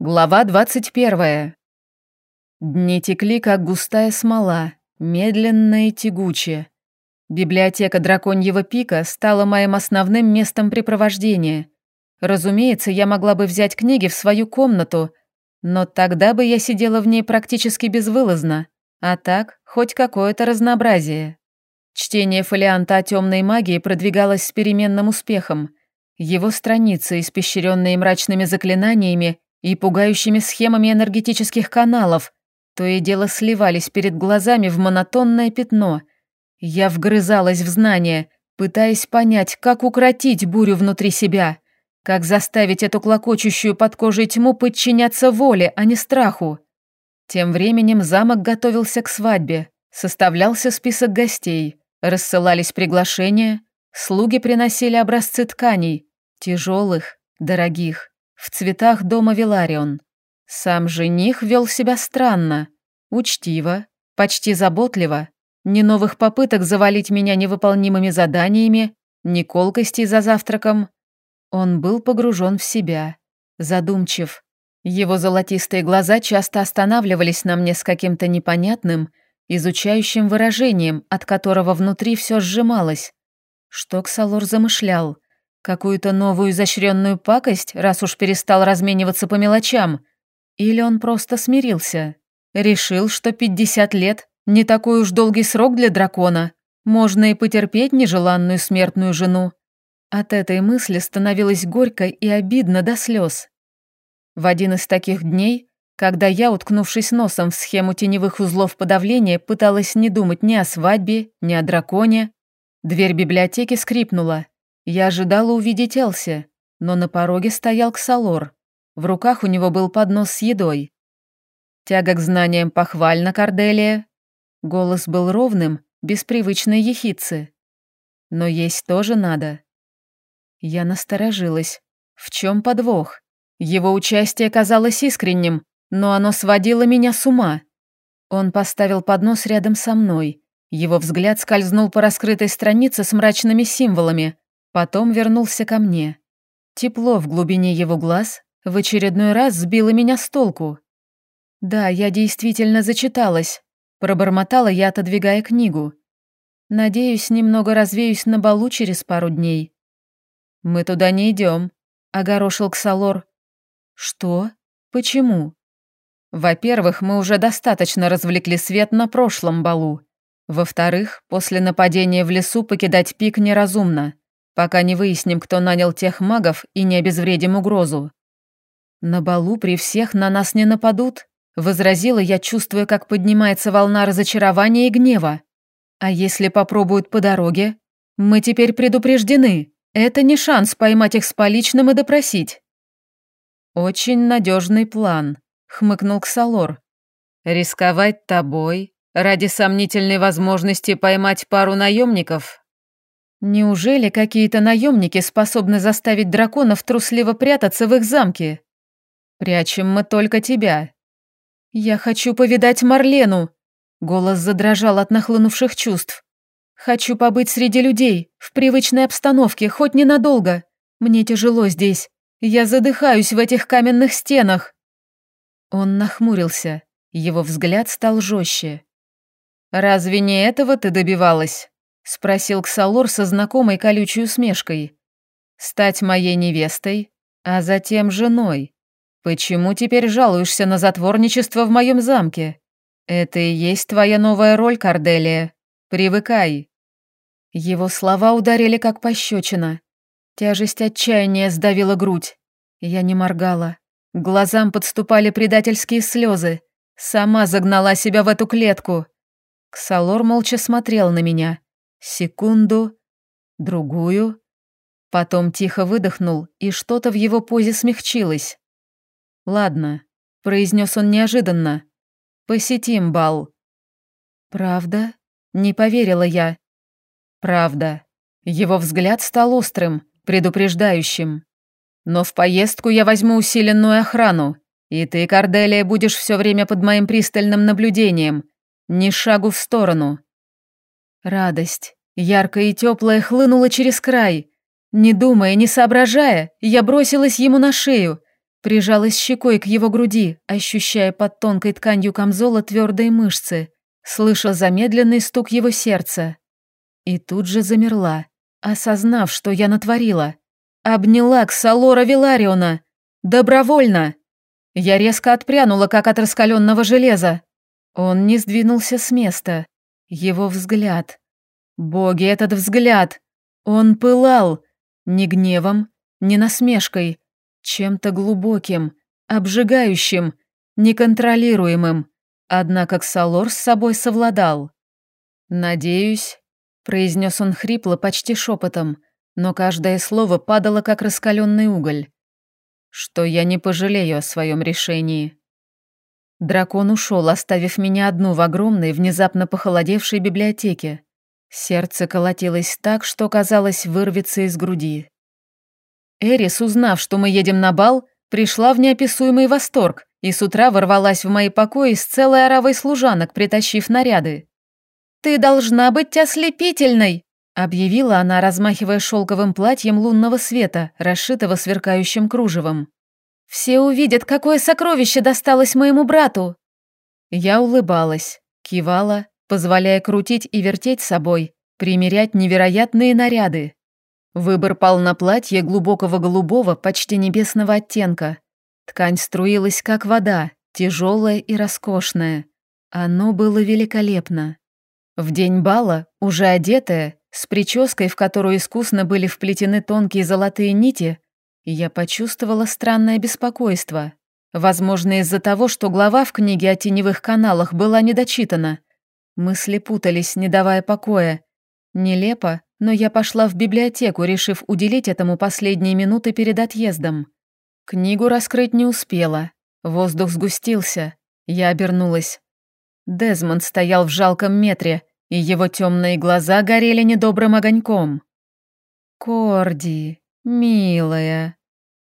Глава 21. Дни текли, как густая смола, медленно и тягуче. Библиотека Драконьего Пика стала моим основным местом препровождения. Разумеется, я могла бы взять книги в свою комнату, но тогда бы я сидела в ней практически безвылазно, а так хоть какое-то разнообразие. Чтение фолианта о темной магии продвигалось с переменным успехом. Его страницы, испещренные мрачными заклинаниями, и пугающими схемами энергетических каналов, то и дело сливались перед глазами в монотонное пятно. Я вгрызалась в знания, пытаясь понять, как укротить бурю внутри себя, как заставить эту клокочущую под кожей тьму подчиняться воле, а не страху. Тем временем замок готовился к свадьбе, составлялся список гостей, рассылались приглашения, слуги приносили образцы тканей, тяжелых, дорогих в цветах дома Виларион. Сам жених вел себя странно, учтиво, почти заботливо, ни новых попыток завалить меня невыполнимыми заданиями, ни колкостей за завтраком. Он был погружен в себя, задумчив. Его золотистые глаза часто останавливались на мне с каким-то непонятным, изучающим выражением, от которого внутри все сжималось. Что Ксалор замышлял? Какую-то новую изощренную пакость, раз уж перестал размениваться по мелочам? Или он просто смирился? Решил, что 50 лет – не такой уж долгий срок для дракона. Можно и потерпеть нежеланную смертную жену. От этой мысли становилось горько и обидно до слез. В один из таких дней, когда я, уткнувшись носом в схему теневых узлов подавления, пыталась не думать ни о свадьбе, ни о драконе, дверь библиотеки скрипнула. Я ожидала увидеть Элси, но на пороге стоял Ксалор. В руках у него был поднос с едой. Тяга к знаниям похвальна, Корделия. Голос был ровным, без привычной ехидцы. Но есть тоже надо. Я насторожилась. В чем подвох? Его участие казалось искренним, но оно сводило меня с ума. Он поставил поднос рядом со мной. Его взгляд скользнул по раскрытой странице с мрачными символами, Потом вернулся ко мне. Тепло в глубине его глаз в очередной раз сбило меня с толку. Да, я действительно зачиталась. Пробормотала я, отодвигая книгу. Надеюсь, немного развеюсь на балу через пару дней. Мы туда не идем, огорошил Ксалор. Что? Почему? Во-первых, мы уже достаточно развлекли свет на прошлом балу. Во-вторых, после нападения в лесу покидать пик неразумно пока не выясним, кто нанял тех магов и не обезвредим угрозу. На балу при всех на нас не нападут, возразила я, чувствуя, как поднимается волна разочарования и гнева. А если попробуют по дороге? Мы теперь предупреждены. Это не шанс поймать их с поличным и допросить. Очень надежный план, хмыкнул Ксалор. Рисковать тобой ради сомнительной возможности поймать пару наемников Неужели какие-то наемники способны заставить драконов трусливо прятаться в их замке? Прячем мы только тебя. Я хочу повидать Марлену. Голос задрожал от нахлынувших чувств. Хочу побыть среди людей, в привычной обстановке, хоть ненадолго. Мне тяжело здесь. Я задыхаюсь в этих каменных стенах. Он нахмурился. Его взгляд стал жестче. «Разве не этого ты добивалась?» — спросил Ксалор со знакомой колючей усмешкой. «Стать моей невестой, а затем женой. Почему теперь жалуешься на затворничество в моем замке? Это и есть твоя новая роль, Корделия. Привыкай». Его слова ударили как пощечина. Тяжесть отчаяния сдавила грудь. Я не моргала. К глазам подступали предательские слезы. Сама загнала себя в эту клетку. Ксалор молча смотрел на меня. Секунду, другую. Потом тихо выдохнул, и что-то в его позе смягчилось. «Ладно», — произнес он неожиданно. «Посетим бал». «Правда?» — не поверила я. «Правда». Его взгляд стал острым, предупреждающим. «Но в поездку я возьму усиленную охрану, и ты, Корделия, будешь все время под моим пристальным наблюдением. Ни шагу в сторону. Радость, яркая и теплая, хлынула через край. Не думая, не соображая, я бросилась ему на шею, прижалась щекой к его груди, ощущая под тонкой тканью камзола твердые мышцы, слыша замедленный стук его сердца. И тут же замерла, осознав, что я натворила. Обняла Ксалора Вилариона. Добровольно. Я резко отпрянула, как от раскаленного железа. Он не сдвинулся с места. Его взгляд. Боги, этот взгляд. Он пылал. Не гневом, не насмешкой, чем-то глубоким, обжигающим, неконтролируемым. Однако Ксалор с собой совладал. «Надеюсь», — произнес он хрипло, почти шепотом, но каждое слово падало, как раскаленный уголь, «что я не пожалею о своем решении». Дракон ушел, оставив меня одну в огромной, внезапно похолодевшей библиотеке. Сердце колотилось так, что, казалось, вырвется из груди. Эрис, узнав, что мы едем на бал, пришла в неописуемый восторг и с утра ворвалась в мои покои с целой оравой служанок, притащив наряды. «Ты должна быть ослепительной!» объявила она, размахивая шелковым платьем лунного света, расшитого сверкающим кружевом. «Все увидят, какое сокровище досталось моему брату!» Я улыбалась, кивала, позволяя крутить и вертеть собой, примерять невероятные наряды. Выбор пал на платье глубокого голубого, почти небесного оттенка. Ткань струилась, как вода, тяжелая и роскошная. Оно было великолепно. В день бала, уже одетая, с прической, в которую искусно были вплетены тонкие золотые нити, я почувствовала странное беспокойство. Возможно, из-за того, что глава в книге о теневых каналах была недочитана. Мысли путались, не давая покоя. Нелепо, но я пошла в библиотеку, решив уделить этому последние минуты перед отъездом. Книгу раскрыть не успела. Воздух сгустился. Я обернулась. Дезмонд стоял в жалком метре, и его темные глаза горели недобрым огоньком. «Корди, милая», —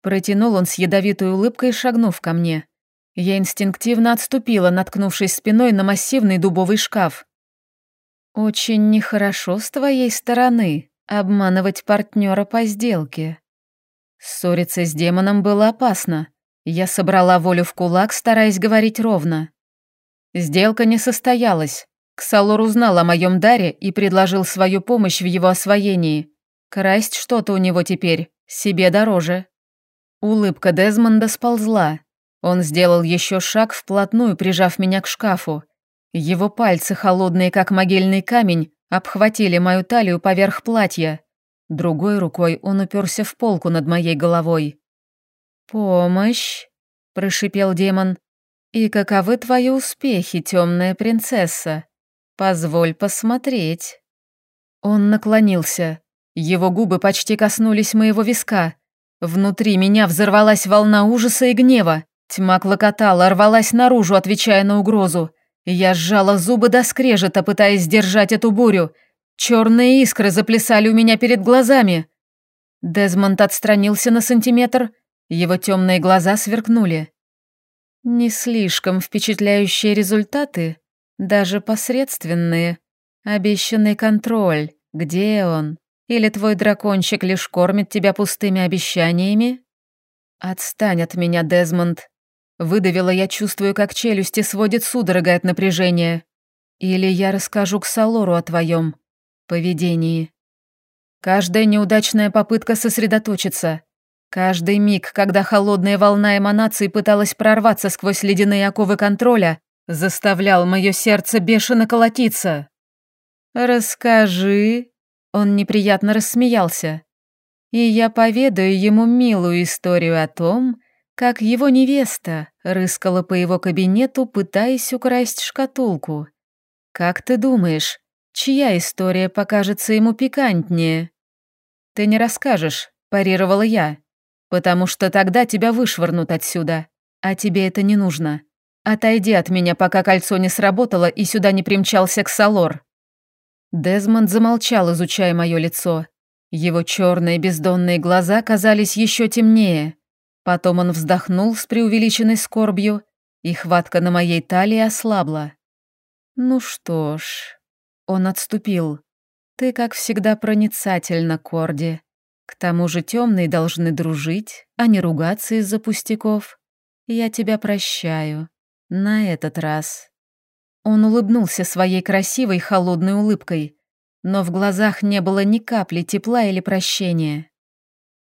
протянул он с ядовитой улыбкой, шагнув ко мне. Я инстинктивно отступила, наткнувшись спиной на массивный дубовый шкаф. «Очень нехорошо с твоей стороны обманывать партнера по сделке». Ссориться с демоном было опасно. Я собрала волю в кулак, стараясь говорить ровно. Сделка не состоялась. Ксалор узнал о моем даре и предложил свою помощь в его освоении. Красть что-то у него теперь, себе дороже. Улыбка Дезмонда сползла. Он сделал еще шаг вплотную, прижав меня к шкафу. Его пальцы, холодные как могильный камень, обхватили мою талию поверх платья. Другой рукой он уперся в полку над моей головой. «Помощь?» – прошипел демон. «И каковы твои успехи, темная принцесса? Позволь посмотреть». Он наклонился. Его губы почти коснулись моего виска. Внутри меня взорвалась волна ужаса и гнева. Тьма клокотала, рвалась наружу, отвечая на угрозу. Я сжала зубы до скрежета, пытаясь сдержать эту бурю. Черные искры заплясали у меня перед глазами. Дезмонд отстранился на сантиметр, его темные глаза сверкнули. Не слишком впечатляющие результаты, даже посредственные. Обещанный контроль, где он? Или твой дракончик лишь кормит тебя пустыми обещаниями? Отстань от меня, Дезмонд. Выдавила я, чувствую, как челюсти сводит судорога от напряжения. Или я расскажу к Салору о твоем поведении. Каждая неудачная попытка сосредоточиться. Каждый миг, когда холодная волна эманаций пыталась прорваться сквозь ледяные оковы контроля, заставлял мое сердце бешено колотиться. «Расскажи», — он неприятно рассмеялся. «И я поведаю ему милую историю о том, как его невеста рыскала по его кабинету, пытаясь украсть шкатулку. Как ты думаешь, чья история покажется ему пикантнее? Ты не расскажешь, парировала я, потому что тогда тебя вышвырнут отсюда, а тебе это не нужно. Отойди от меня, пока кольцо не сработало и сюда не примчался Ксалор. Дезмонд замолчал, изучая мое лицо. Его черные бездонные глаза казались еще темнее. Потом он вздохнул с преувеличенной скорбью, и хватка на моей талии ослабла. «Ну что ж...» Он отступил. «Ты, как всегда, проницательна, Корди. К тому же темные должны дружить, а не ругаться из-за пустяков. Я тебя прощаю. На этот раз. Он улыбнулся своей красивой холодной улыбкой, но в глазах не было ни капли тепла или прощения.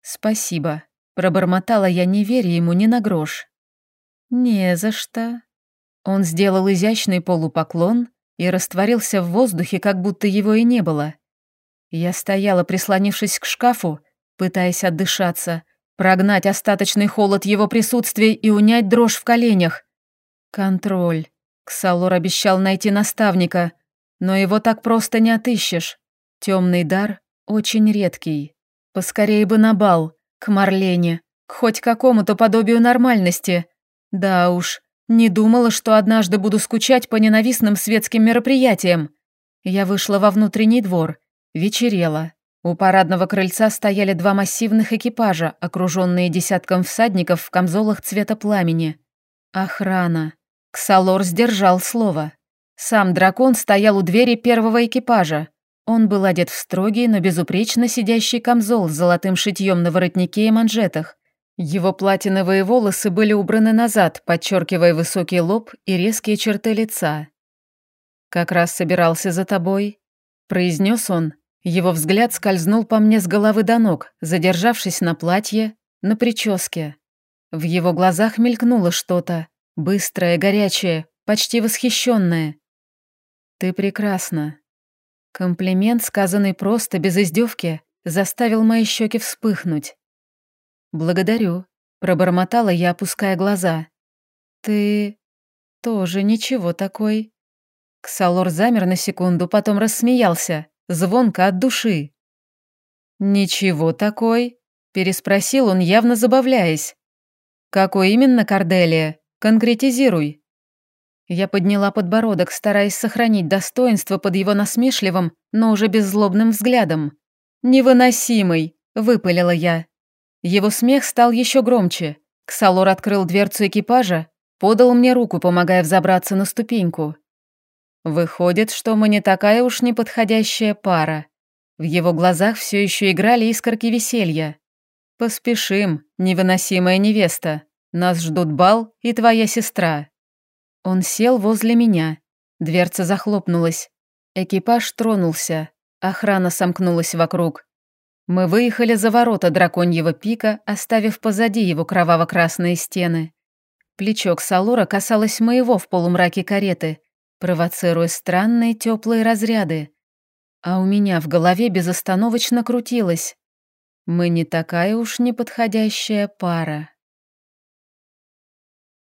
«Спасибо», — пробормотала я, не веря ему ни на грош. «Не за что». Он сделал изящный полупоклон и растворился в воздухе, как будто его и не было. Я стояла, прислонившись к шкафу, пытаясь отдышаться, прогнать остаточный холод его присутствия и унять дрожь в коленях. Контроль. Ксалор обещал найти наставника, но его так просто не отыщешь. Темный дар очень редкий. Поскорее бы на бал, к Марлене, к хоть какому-то подобию нормальности. Да уж, не думала, что однажды буду скучать по ненавистным светским мероприятиям. Я вышла во внутренний двор, вечерело. У парадного крыльца стояли два массивных экипажа, окруженные десятком всадников в камзолах цвета пламени. Охрана. Ксалор сдержал слово. Сам дракон стоял у двери первого экипажа. Он был одет в строгий, но безупречно сидящий камзол с золотым шитьем на воротнике и манжетах. Его платиновые волосы были убраны назад, подчеркивая высокий лоб и резкие черты лица. «Как раз собирался за тобой», — произнес он. Его взгляд скользнул по мне с головы до ног, задержавшись на платье, на прическе. В его глазах мелькнуло что-то, Быстрая, горячая, почти восхищенная. Ты прекрасна. Комплимент, сказанный просто, без издевки, заставил мои щеки вспыхнуть. Благодарю, пробормотала я, опуская глаза. Ты тоже ничего такой. Ксалор замер на секунду, потом рассмеялся, звонко от души. «Ничего такой?» – переспросил он, явно забавляясь. «Какой именно Корделия? Конкретизируй». Я подняла подбородок, стараясь сохранить достоинство под его насмешливым, но уже беззлобным взглядом. «Невыносимый!» – выпалила я. Его смех стал еще громче. Ксалор открыл дверцу экипажа, подал мне руку, помогая взобраться на ступеньку. Выходит, что мы не такая уж неподходящая пара. В его глазах все еще играли искорки веселья. «Поспешим, невыносимая невеста», нас ждут бал и твоя сестра». Он сел возле меня. Дверца захлопнулась. Экипаж тронулся. Охрана сомкнулась вокруг. Мы выехали за ворота драконьего пика, оставив позади его кроваво-красные стены. Плечо Ксалора касалось моего в полумраке кареты, провоцируя странные теплые разряды. А у меня в голове безостановочно крутилось. Мы не такая уж неподходящая пара.